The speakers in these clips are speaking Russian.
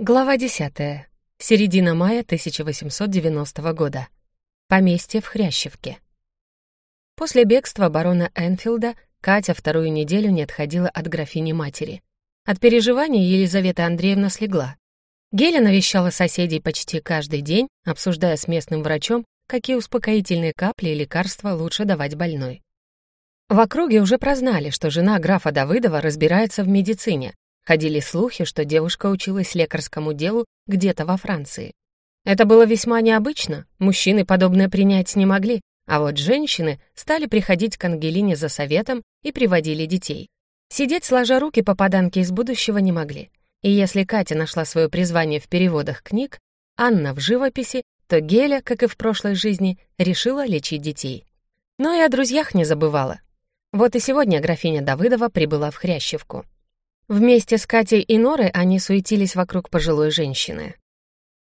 Глава 10. Середина мая 1890 года. Поместье в Хрящевке. После бегства барона Энфилда Катя вторую неделю не отходила от графини-матери. От переживаний Елизавета Андреевна слегла. Геля навещала соседей почти каждый день, обсуждая с местным врачом, какие успокоительные капли и лекарства лучше давать больной. В округе уже прознали, что жена графа Давыдова разбирается в медицине, Ходили слухи, что девушка училась лекарскому делу где-то во Франции. Это было весьма необычно, мужчины подобное принять не могли, а вот женщины стали приходить к Ангелине за советом и приводили детей. Сидеть сложа руки попаданки из будущего не могли. И если Катя нашла свое призвание в переводах книг, Анна в живописи, то Геля, как и в прошлой жизни, решила лечить детей. Но и о друзьях не забывала. Вот и сегодня графиня Давыдова прибыла в Хрящевку. Вместе с Катей и Норой они суетились вокруг пожилой женщины.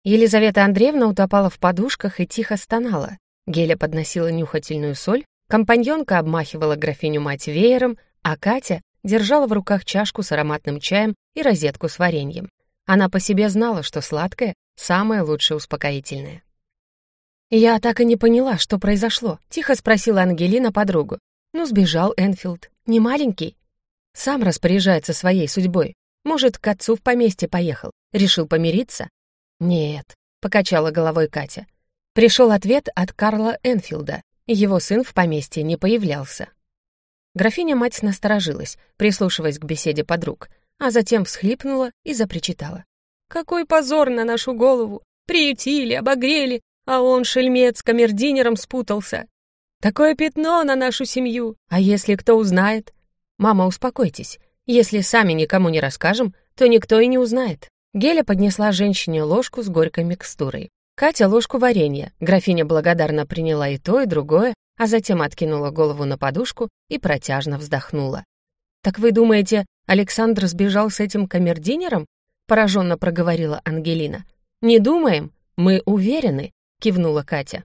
Елизавета Андреевна утопала в подушках и тихо стонала. Геля подносила нюхательную соль, компаньонка обмахивала графиню-мать веером, а Катя держала в руках чашку с ароматным чаем и розетку с вареньем. Она по себе знала, что сладкое — самое лучшее успокоительное. «Я так и не поняла, что произошло», — тихо спросила Ангелина подругу. «Ну, сбежал Энфилд. Не маленький?» Сам распоряжается своей судьбой. Может, к отцу в поместье поехал. Решил помириться? Нет, покачала головой Катя. Пришел ответ от Карла Энфилда. Его сын в поместье не появлялся. Графиня-мать насторожилась, прислушиваясь к беседе подруг, а затем всхлипнула и запричитала. «Какой позор на нашу голову! Приютили, обогрели, а он, шельмец, камердинером спутался. Такое пятно на нашу семью, а если кто узнает? «Мама, успокойтесь. Если сами никому не расскажем, то никто и не узнает». Геля поднесла женщине ложку с горькой микстурой. Катя — ложку варенья. Графиня благодарно приняла и то, и другое, а затем откинула голову на подушку и протяжно вздохнула. «Так вы думаете, Александр сбежал с этим камердинером?» — пораженно проговорила Ангелина. «Не думаем, мы уверены», — кивнула Катя.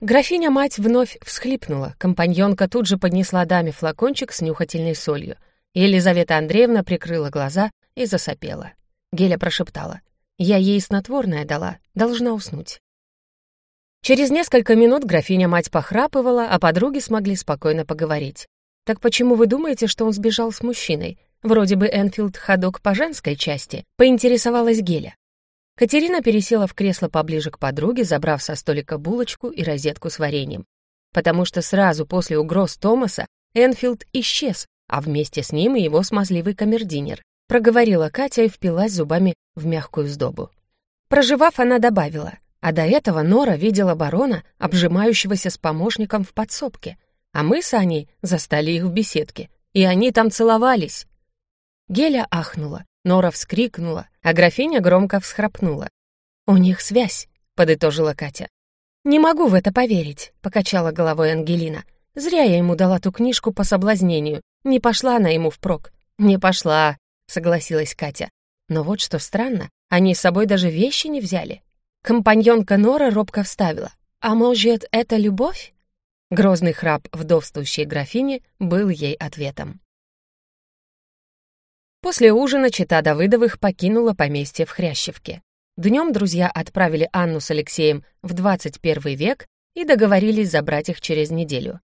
Графиня-мать вновь всхлипнула, компаньонка тут же поднесла даме флакончик с нюхательной солью. Елизавета Андреевна прикрыла глаза и засопела. Геля прошептала. «Я ей снотворное дала, должна уснуть». Через несколько минут графиня-мать похрапывала, а подруги смогли спокойно поговорить. «Так почему вы думаете, что он сбежал с мужчиной? Вроде бы Энфилд ходок по женской части», — поинтересовалась Геля. Катерина пересела в кресло поближе к подруге, забрав со столика булочку и розетку с вареньем. Потому что сразу после угроз Томаса Энфилд исчез, а вместе с ним и его смазливый камердинер. Проговорила Катя и впилась зубами в мягкую сдобу. Проживав, она добавила, а до этого Нора видела барона, обжимающегося с помощником в подсобке, а мы с Аней застали их в беседке, и они там целовались. Геля ахнула. Нора вскрикнула, а графиня громко всхрапнула. «У них связь», — подытожила Катя. «Не могу в это поверить», — покачала головой Ангелина. «Зря я ему дала ту книжку по соблазнению. Не пошла она ему впрок». «Не пошла», — согласилась Катя. «Но вот что странно, они с собой даже вещи не взяли». Компаньонка Нора робко вставила. «А может, это любовь?» Грозный храп вдовствующей графини был ей ответом. После ужина чита Давыдовых покинула поместье в Хрящевке. Днем друзья отправили Анну с Алексеем в 21 век и договорились забрать их через неделю.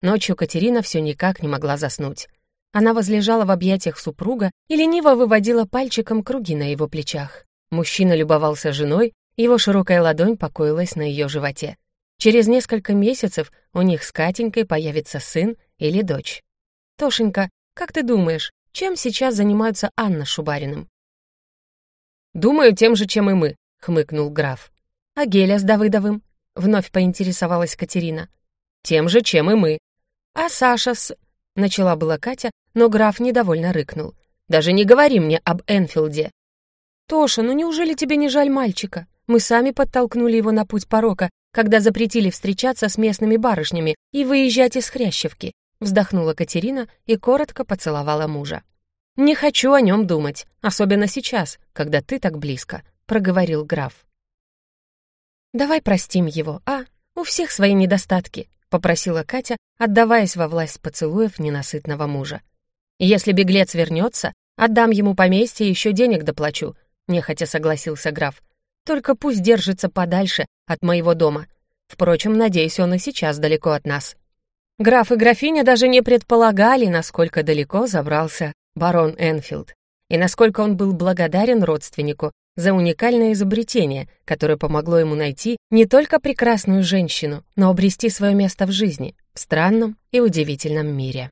Ночью Катерина все никак не могла заснуть. Она возлежала в объятиях супруга и лениво выводила пальчиком круги на его плечах. Мужчина любовался женой, его широкая ладонь покоилась на ее животе. Через несколько месяцев у них с Катенькой появится сын или дочь. «Тошенька, как ты думаешь, чем сейчас занимаются Анна Шубариным? «Думаю, тем же, чем и мы», — хмыкнул граф. «А Геля с Давыдовым?» — вновь поинтересовалась Катерина. «Тем же, чем и мы». «А Саша с...» — начала была Катя, но граф недовольно рыкнул. «Даже не говори мне об Энфилде». «Тоша, ну неужели тебе не жаль мальчика? Мы сами подтолкнули его на путь порока, когда запретили встречаться с местными барышнями и выезжать из Хрящевки вздохнула Катерина и коротко поцеловала мужа. «Не хочу о нем думать, особенно сейчас, когда ты так близко», — проговорил граф. «Давай простим его, а? У всех свои недостатки», — попросила Катя, отдаваясь во власть поцелуев ненасытного мужа. «Если беглец вернется, отдам ему поместье и еще денег доплачу. нехотя согласился граф. «Только пусть держится подальше от моего дома. Впрочем, надеюсь, он и сейчас далеко от нас». Граф и графиня даже не предполагали, насколько далеко забрался барон Энфилд, и насколько он был благодарен родственнику за уникальное изобретение, которое помогло ему найти не только прекрасную женщину, но обрести свое место в жизни, в странном и удивительном мире.